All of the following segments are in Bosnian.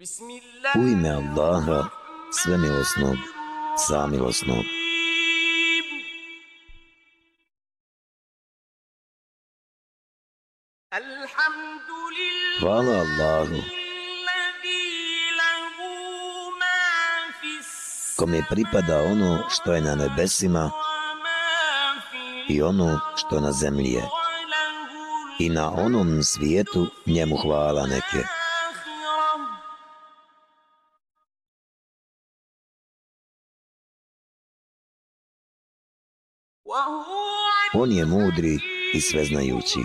U ime Allaha, svemilosnog, samilosnog. Hvala Allahu, kome pripada ono što je na nebesima i ono što na zemlji je. I na onom svijetu njemu hvala neke. On je mudri i sveznajući.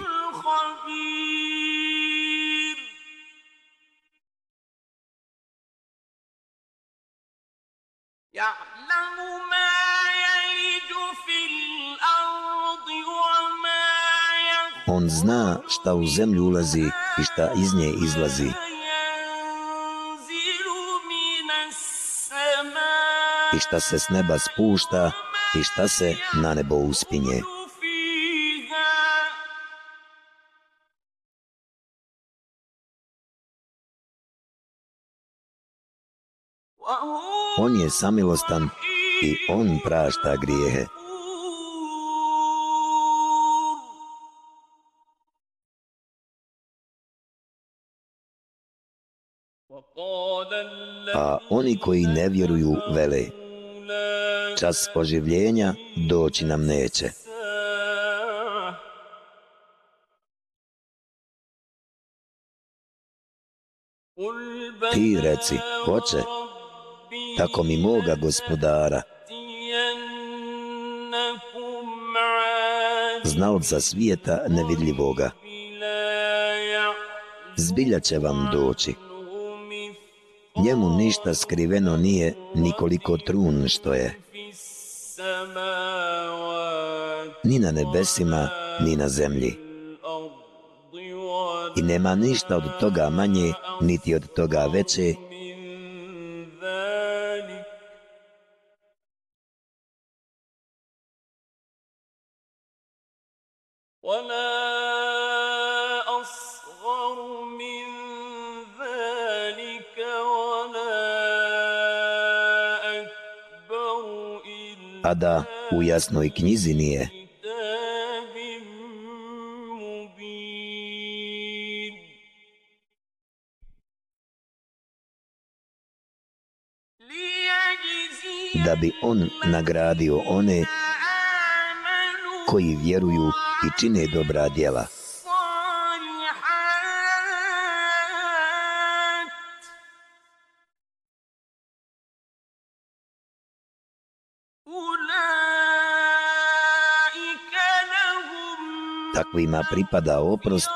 On zna šta u zemlju ulazi i šta iz nje izlazi. I šta se s neba spušta i šta se na nebo uspinje. On je samilostan i on prašta grijehe. A oni koji ne vjeruju vele, čas oživljenja doći nam neće. Ti reci, hoće, tako mi moga gospodara, znalca svijeta nevidljivoga, zbilja će vam doći. Njemu ništa skriveno nije nikoliko trun što je. Ni na nebesima, ni na zemlji. I nema ništa od toga manje, niti od toga veće, a da u jasnoj knjizi nije. Da bi on nagradio one koji vjeruju i čine dobra djela. Takvima pripada oprost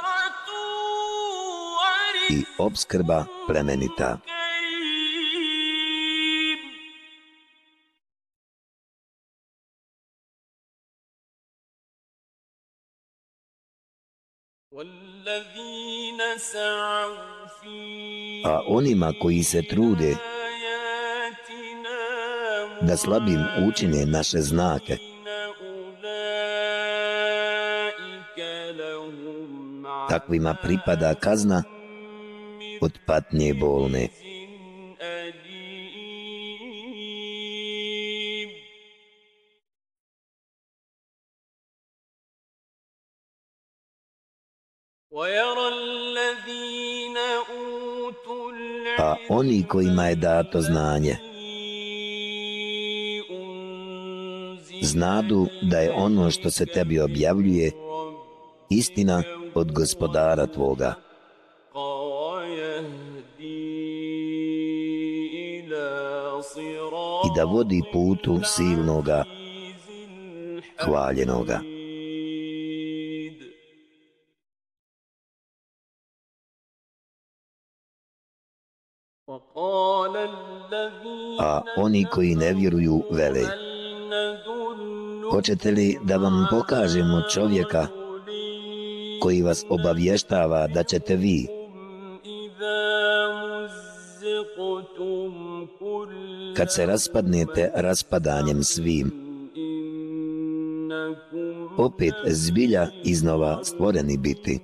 i obskrba plemenita. A onima koji se trude da slabim učine naše znake, takvima pripada kazna od patnje bolne. A oni kojima je dato znanje, znadu da je ono što se tebi objavljuje istina od gospodara tvoga. I da vodi putu silnoga, hvaljenoga. A oni koji ne vjeruju vele, hoćete li da vam pokažemo čovjeka koji vas obavještava da ćete vi. Kad se raspadnete raspadanjem svim opet zbilja iznova stvoreni biti.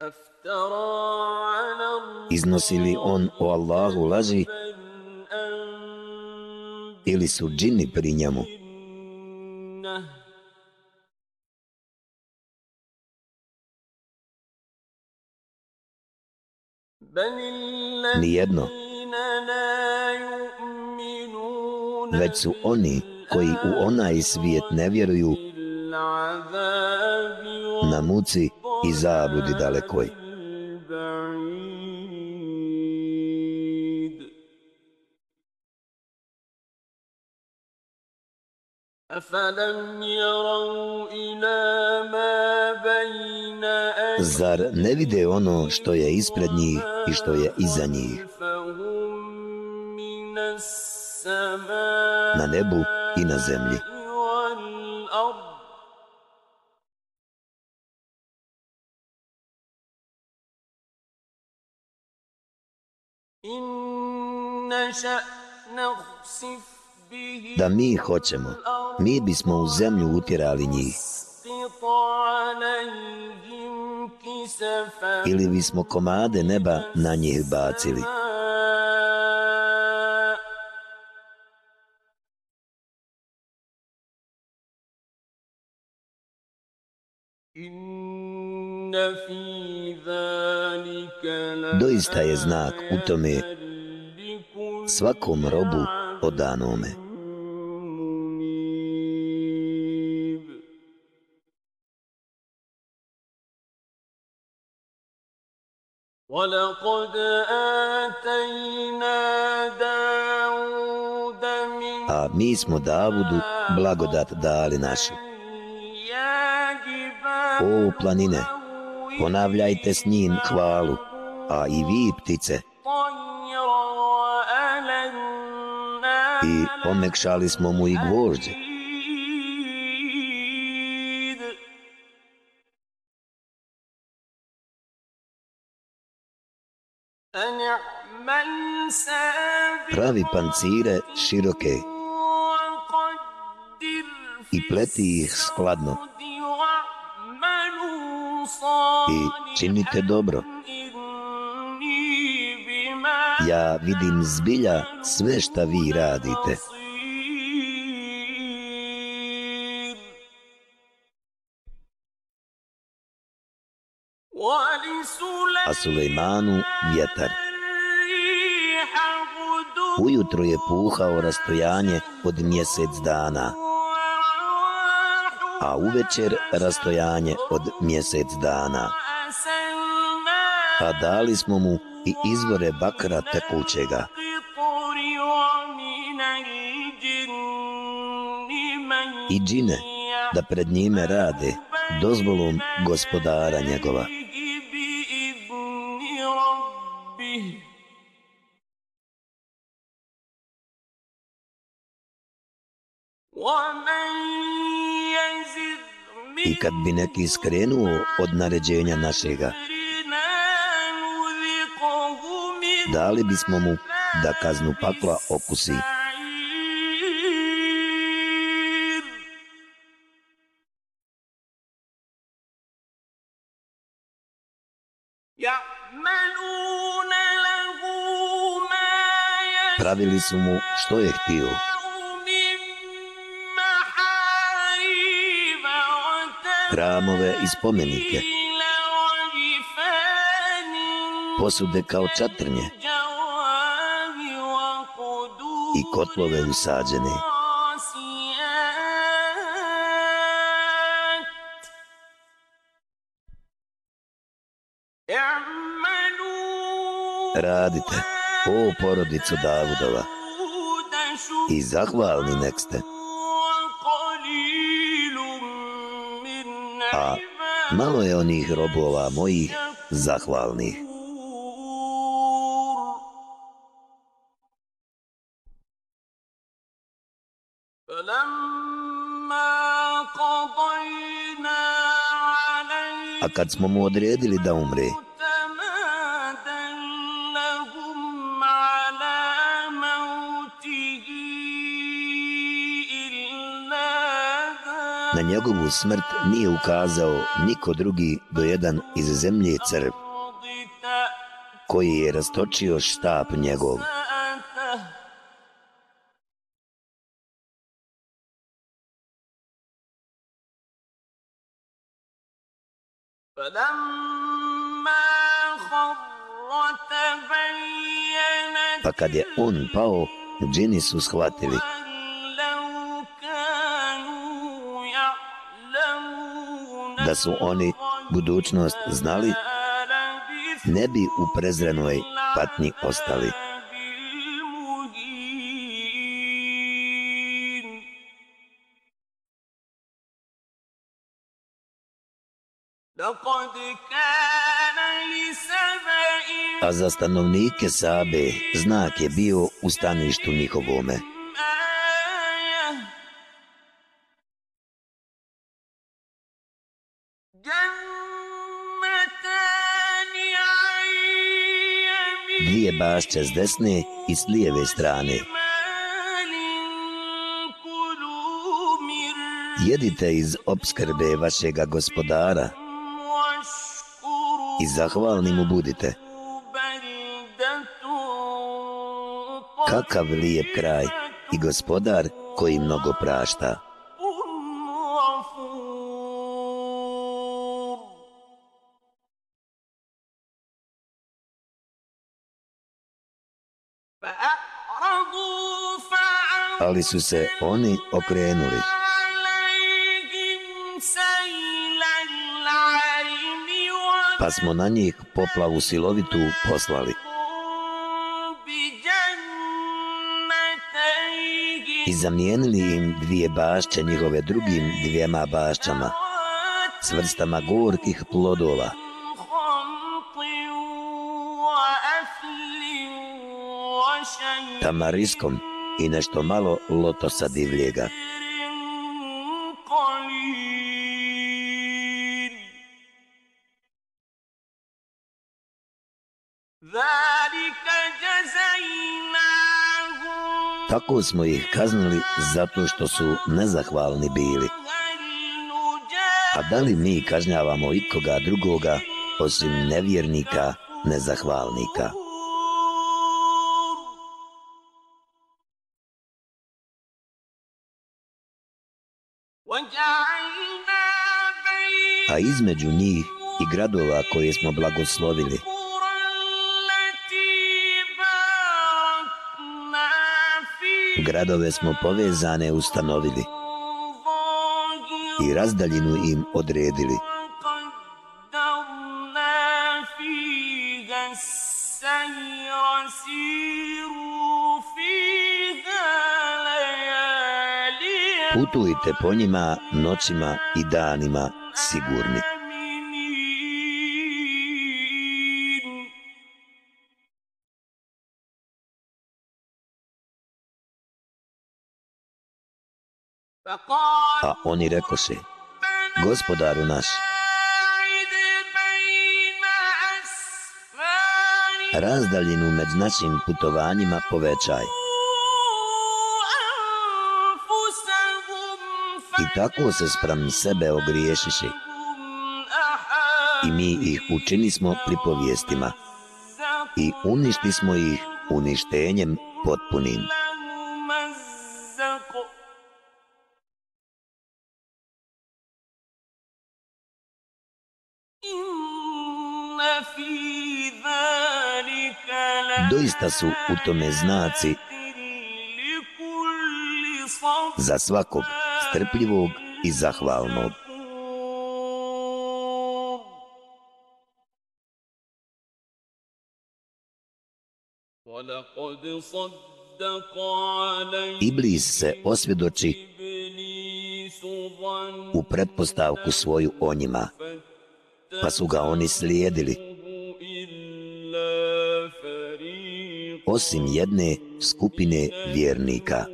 Aftara Iznosi li on o Allahu laži ili su džini pri njemu? Nijedno. Već su oni koji u onaj svijet ne vjeruju na muci i zabludi dalekoj. Zar ne vide ono što je ispred njih i što je iza njih? Na nebu i na zemlji. Da mi hoćemo, mi bismo u zemlju utjerali njih. Ili bismo komade neba na njih bacili. Doista je znak u tome svakom robu odanome. A mi smo Davudu blagodat dali našu. O planine, ponavljajte s njim hvalu, a i vi ptice. I omekšali smo mu i gvožđe. Pravi pancire široke i pleti ih skladno i činite dobro. Ja vidim zbilja sve šta vi radite. A Sulejmanu vjetar. Ujutro je puhao rastojanje od mjesec dana a uvečer rastojanje od mjesec dana. A dali smo mu i izvore bakra tekućega. I džine da pred njime rade dozvolom gospodara njegova. I kad bi neki skrenuo od naređenja našega, dali bismo mu da kaznu pakla okusi. Pravili su mu što je htio. hramove i spomenike, posude kao čatrnje i kotlove usađene. Radite, o porodicu Davudova, i zahvalni nek ste. a malo je onih robova mojih zahvalnih. Kad smo mu odredili da umre, Na njegovu smrt nije ukazao niko drugi do jedan iz zemlje crv, koji je rastočio štap njegov. Kad je on pao, džini su shvatili. Da su oni budućnost znali, ne bi u prezrenoj patni ostali. A za stanovnike Sabe znak je bio u staništu njihovome. Dvije bašće s desne i s lijeve strane. Jedite iz obskrbe vašega gospodara i zahvalni mu budite. Kakav lijep kraj i gospodar koji mnogo prašta. Ali su se oni okrenuli. Pa smo na njih poplavu silovitu poslali. I zamijenili im dvije bašće njihove drugim dvijema bašćama s vrstama gorkih plodova. Tamariskom i nešto malo lotosa divljega. Tako smo ih kaznili zato što su nezahvalni bili. A da li mi kažnjavamo ikoga drugoga osim nevjernika, nezahvalnika? A između njih i gradova koje smo blagoslovili, Gradove smo povezane ustanovili i razdaljinu im odredili. Putujte po njima noćima i danima sigurni. Oni oni rekoše, gospodaru naš, razdaljinu med našim putovanjima povećaj. I tako se sprem sebe ogriješiši. I mi ih učini smo pripovijestima. I uništi smo ih uništenjem potpunim. Doista su u tome znaci za svakog strpljivog i zahvalnog. Iblis se osvjedoči u pretpostavku svoju o njima, pa su ga oni slijedili. Osim jedne skupine vjernika.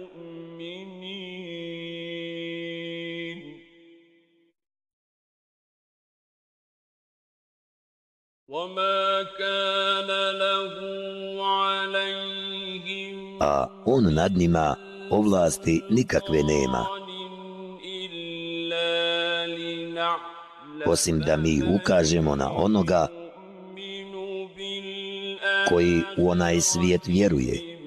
A on nad njima ovlasti nikakve nema. osim da mi ukažemo na onoga koji u onaj svijet vjeruje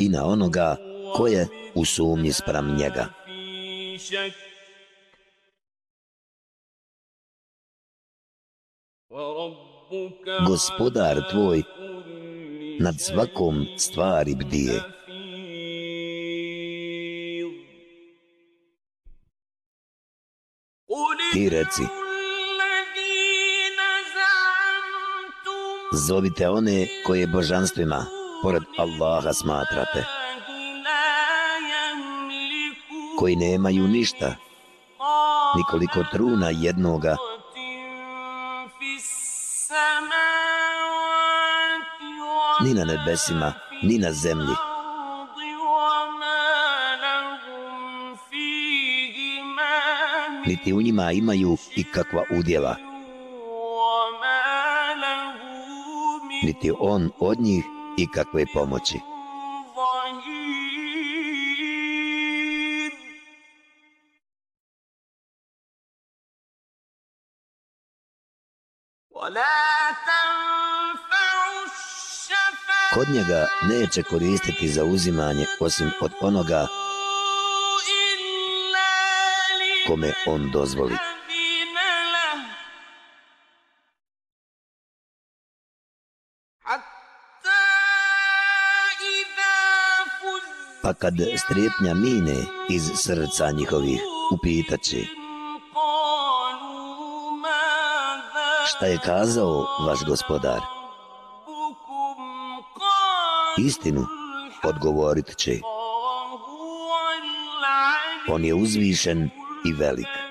i na onoga koje u sumnji sprem njega. Gospodar tvoj nad svakom stvari bdije. Ti reci, zovite one koje božanstvima, pored Allaha smatrate, koji nemaju ništa, nikoliko truna jednoga, ni na nebesima, ni na zemlji. Niti u njima imaju ikakva udjela. Niti on od njih ikakve pomoći. Kod njega neće koristiti za uzimanje osim od onoga kome on dozvoli. Pa kad strepnja mine iz srca njihovih, upitaće šta je kazao vaš gospodar? Istinu odgovorit će. On je uzvišen i velik.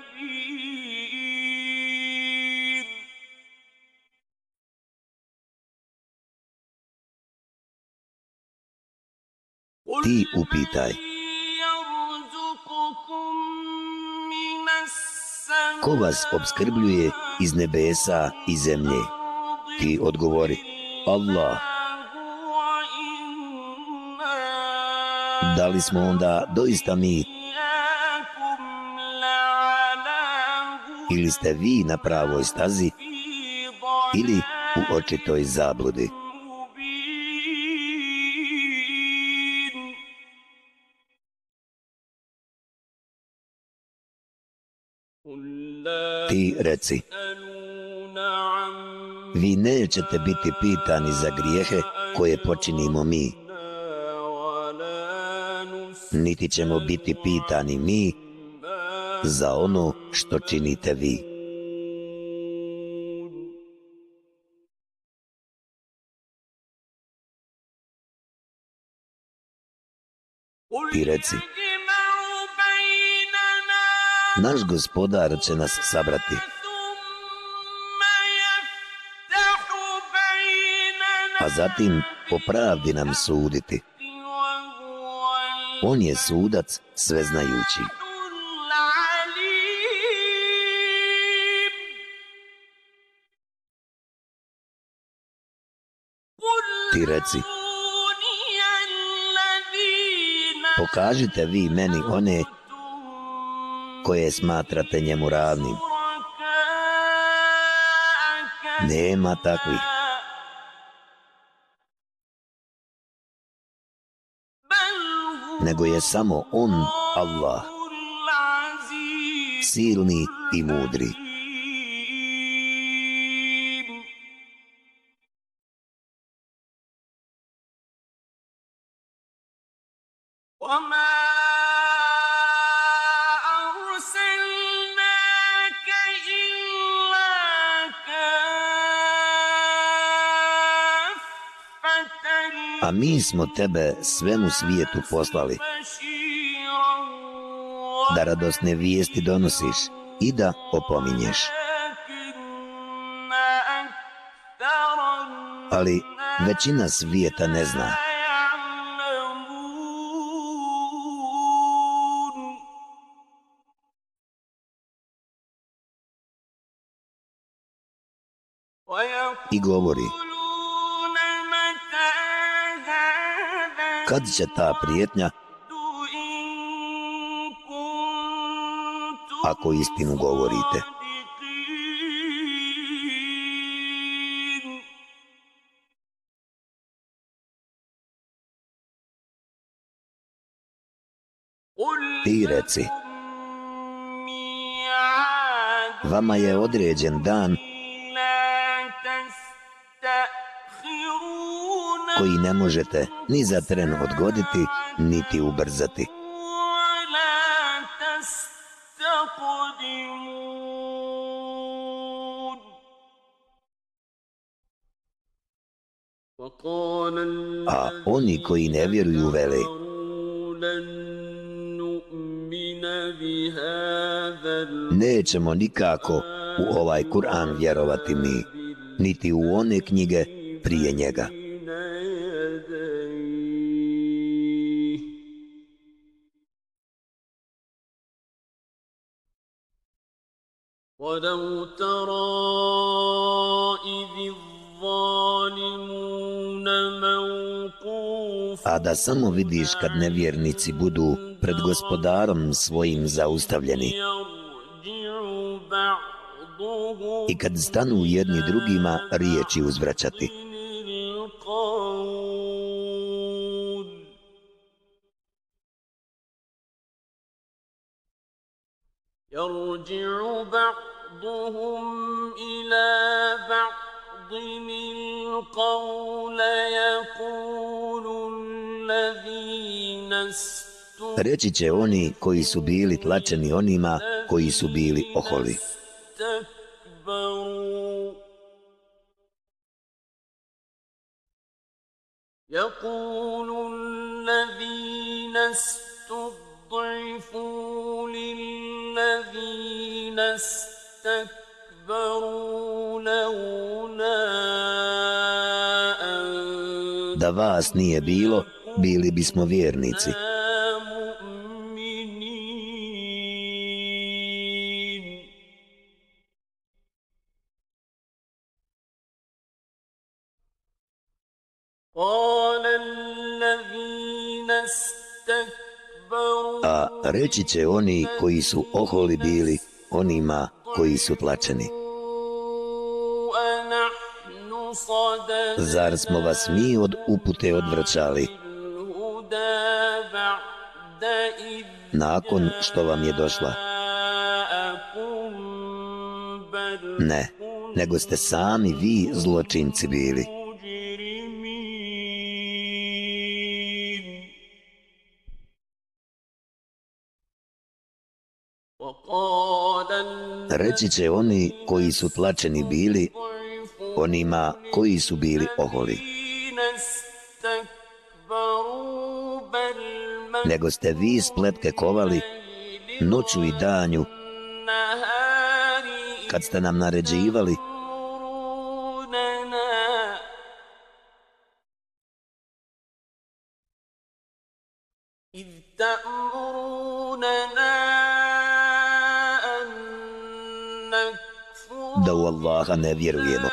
Ti upitaj. Ko vas obskrbljuje iz nebesa i zemlje? Ti odgovori. Allah. Da li smo onda doista mi ili ste vi na pravoj stazi ili u očitoj zabludi. Ti reci, vi nećete biti pitani za grijehe koje počinimo mi, niti ćemo biti pitani mi za ono što činite vi. Ti reci, naš gospodar će nas sabrati. A zatim po pravdi nam suditi. On je sudac sveznajući. ti reci. Pokažite vi meni one koje smatrate njemu ravnim. Nema takvih. Nego je samo On, Allah, silni i mudri. A mi smo tebe svemu svijetu poslali da radosne vijesti donosiš i da opominješ. Ali većina svijeta ne zna. I govori, kad će ta prijetnja ako istinu govorite. Ti reci, vama je određen dan koji ne možete ni za tren odgoditi, niti ubrzati. A oni koji ne vjeruju vele, nećemo nikako u ovaj Kur'an vjerovati mi, niti u one knjige prije njega. ولو ترى إذ الظالمون موقوف A da samo vidiš kad nevjernici budu pred gospodarom svojim zaustavljeni يرجع بعضهم i kad stanu jedni drugima riječi uzvraćati. القول يرجع بعضهم إلى بعض القول يقول الذين استكبروا Reći će oni koji su bili tlačeni onima koji su bili oholi. استكبروا يقول الذين استضعفوا vas nije bilo, bili bismo vjernici. A reći će oni koji su oholi bili onima koji su plaćeni. Zar smo vas mi od upute odvrćali? Nakon što vam je došla? Ne, nego ste sami vi zločinci bili. Reći će oni koji su plaćeni bili, onima koji su bili oholi. Nego ste vi spletke kovali noću i danju kad ste nam naređivali da u Allaha ne vjerujemo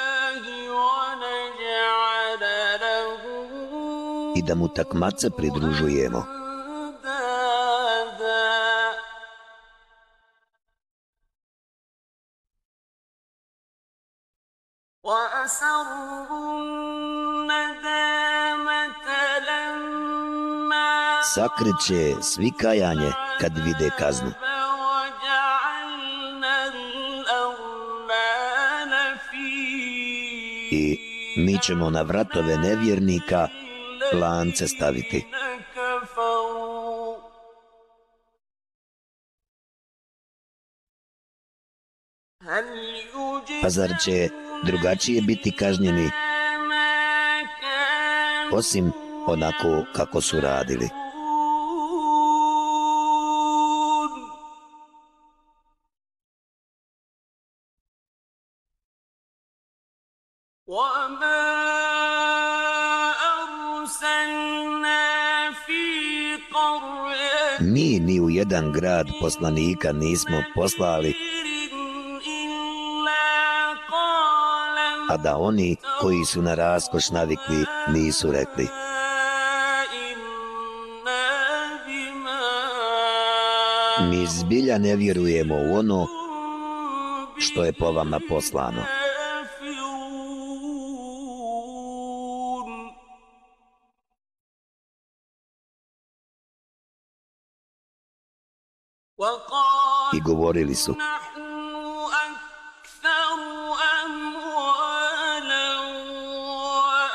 i da mu takmaca pridružujemo. Sakreće svikajanje kad vide kaznu. I mi ćemo na vratove nevjernika lance staviti. Pa zar će drugačije biti kažnjeni osim onako kako su radili? mi ni u jedan grad poslanika nismo poslali, a da oni koji su na raskoš navikli nisu rekli. Mi zbilja ne vjerujemo u ono što je po vama poslano. govorili su.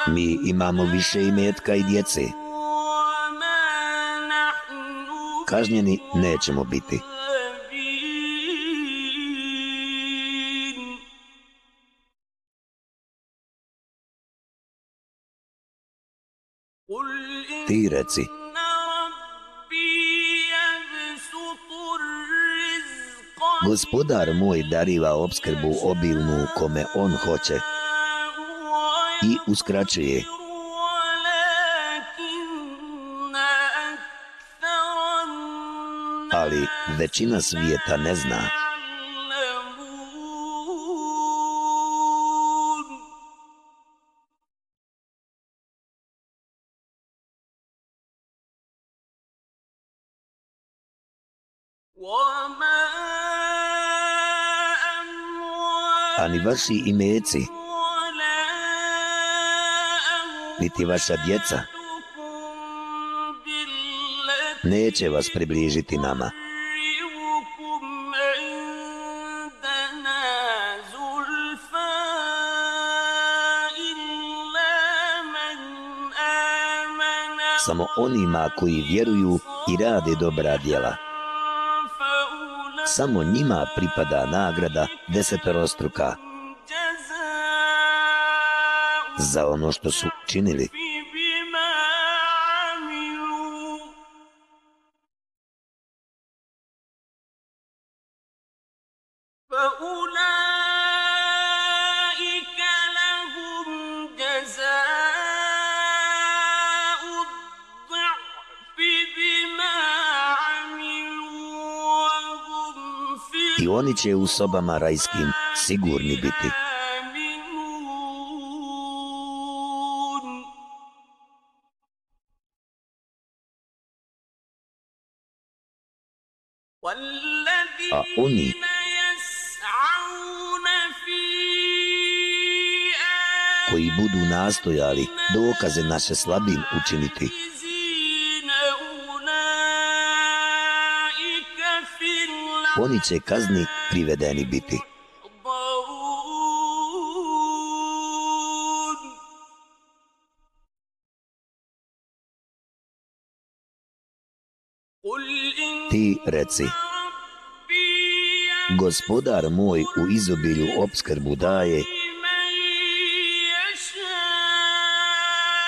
Mi imamo više imetka i djece. Kažnjeni nećemo biti. Ti reci. Gospodar moj dariva obskrbu obilnu kome on hoće i uskraćuje. Ali većina svijeta ne zna. vaši imeci, niti vaša djeca, neće vas približiti nama. Samo onima koji vjeruju i rade dobra djela. Samo njima pripada nagrada desetorostruka za ono što su činili. I oni će u sobama rajskim sigurni biti. oni koji budu nastojali dokaze naše slabim učiniti. Oni će kazni privedeni biti. Ti reci. Reci. Gospodar moj u izobilju obskrbu daje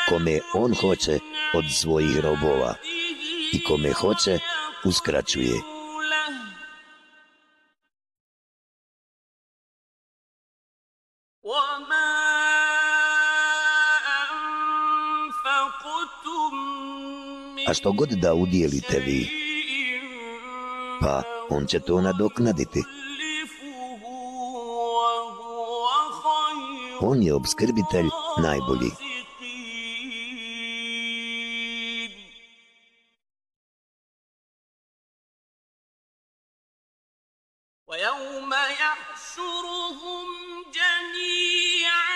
kome on hoće od svojih robova i kome hoće uskraćuje. A što god da udjelite vi, pa on će to nadoknaditi. On je obskrbitelj najbolji.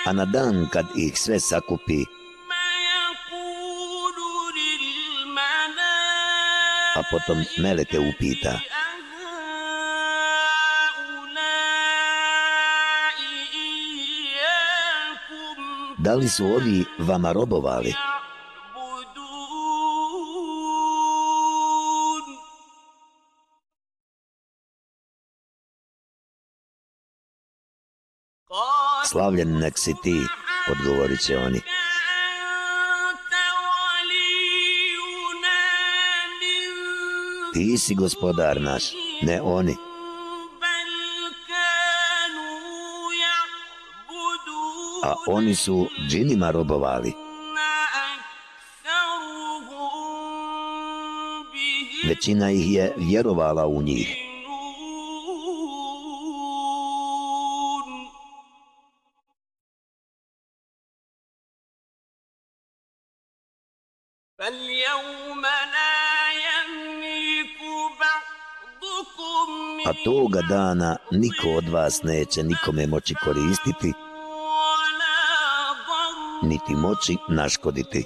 A na dan kad ih sve sakupi, a potom meleke upita, da li su ovi vama robovali? Slavljen nek si ti, odgovorit će oni. Ti si gospodar naš, ne oni. Ne oni. a oni su džinima robovali. Većina ih je vjerovala u njih. A toga dana niko od vas neće nikome moći koristiti, niti moći naškoditi.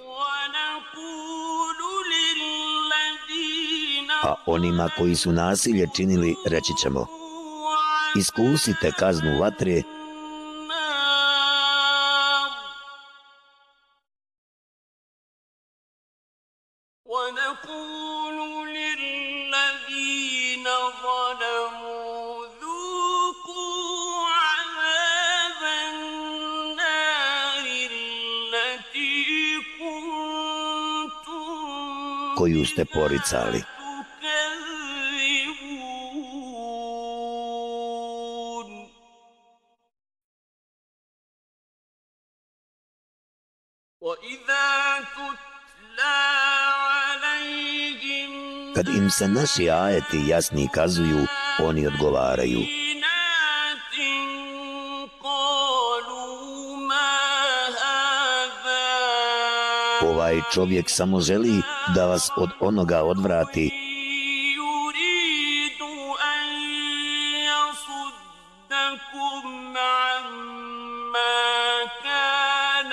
A onima koji su nasilje činili, reći ćemo, iskusite kaznu vatre koju ste poricali. Kad im se naši ajeti jasni kazuju, oni odgovaraju – Ovaj čovjek samo želi da vas od onoga odvrati.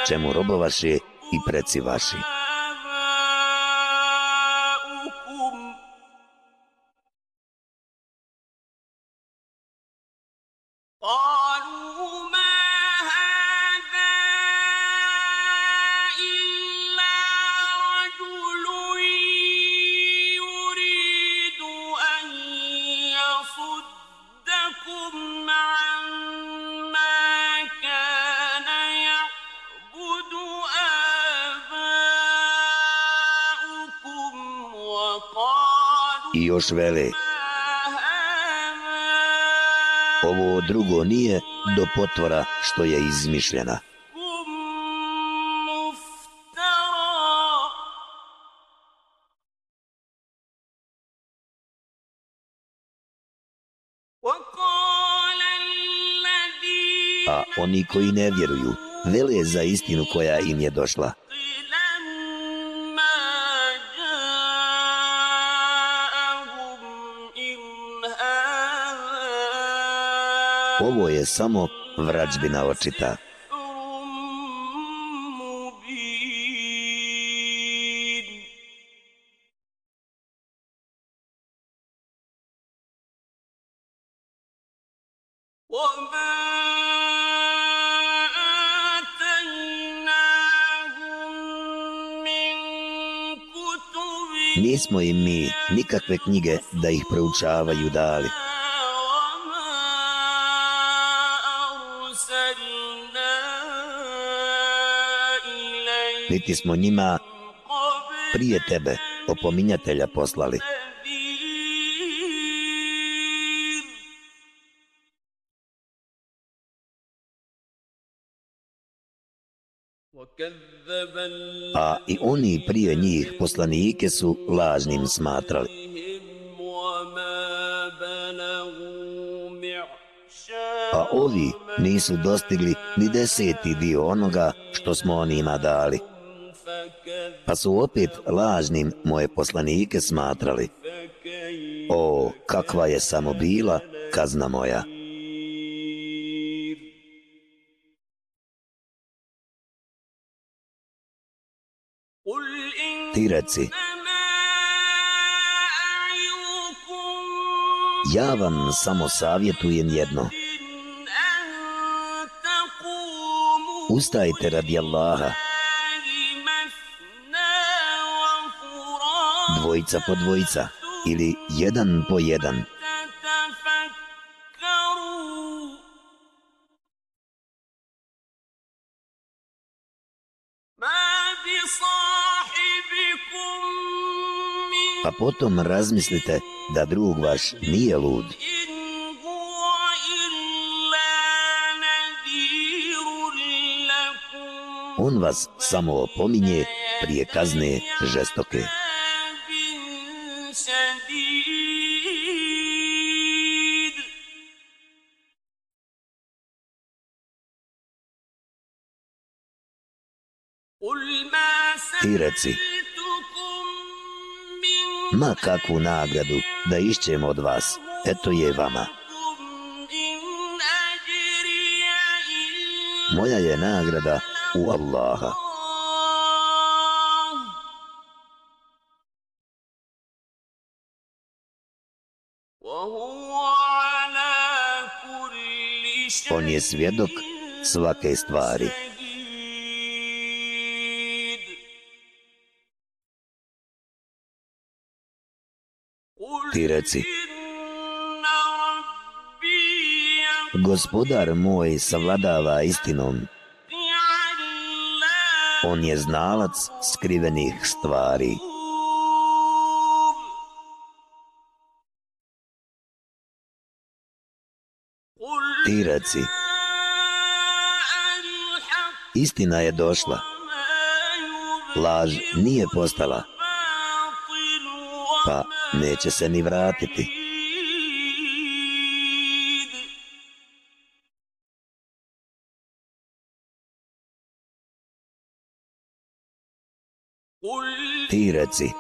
Čemu robo vaše i preci vaši. još vele. Ovo drugo nije do potvora što je izmišljena. A oni koji ne vjeruju, vele za istinu koja im je došla. ovo je samo vrađbina očita. Nismo im mi nikakve knjige da ih proučavaju dali. niti smo njima prije tebe opominjatelja poslali. A i oni prije njih poslanike su lažnim smatrali. A ovi nisu dostigli ni deseti dio onoga što smo onima dali. Pa su opet lažnim moje poslanike smatrali. O, kakva je samo bila kazna moja. Ti reci, ja vam samo savjetujem jedno. Ustajte radi Allaha. dvojica po dvojica ili jedan po jedan. Pa potom razmislite da drug vaš nije lud. On vas samo opominje prije kazne žestoke. i reci. Ma kakvu nagradu da išćemo od vas, eto je vama. Moja je nagrada u Allaha. On je svjedok svake stvari. Ti reci, gospodar moj savladava istinom. On je znalac skrivenih stvari. Ti reci, istina je došla, laž nije postala, pa neće se ni vratiti. Ti reci,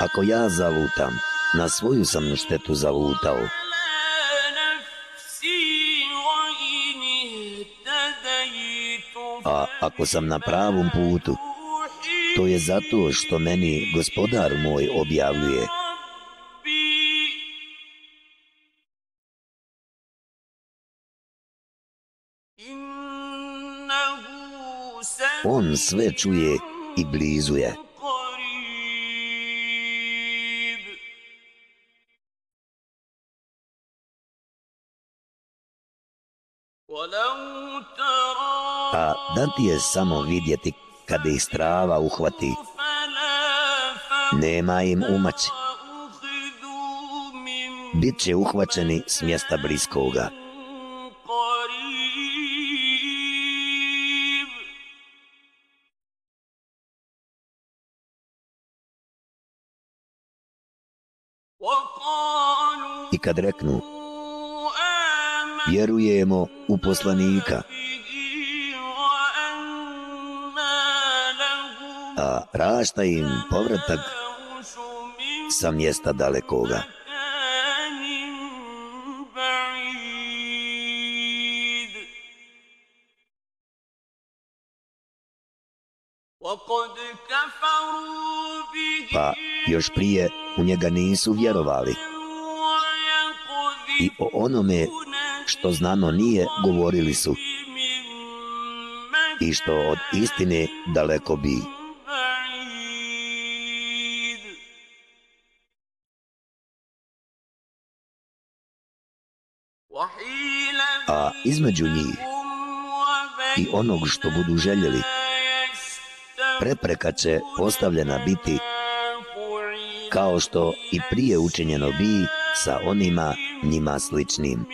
ako ja zavutam, na svoju sam štetu zavutao. A ako sam na pravom putu, to je zato što meni gospodar moj objavljuje. On sve čuje i blizu je. A da ti je samo vidjeti kada ih strava uhvati, nema im umaći. Bit će uhvaćeni s mjesta bliskoga. I kad reknu, vjerujemo u poslanika, a rašta im povratak sa mjesta dalekoga. Pa još prije u njega nisu vjerovali. I o onome što znano nije govorili su i što od istine daleko bi. Između njih i onog što budu željeli, prepreka će postavljena biti kao što i prije učinjeno bi sa onima njima sličnim.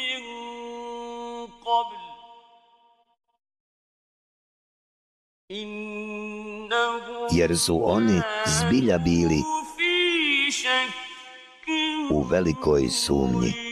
Jer su oni zbilja bili u velikoj sumnji.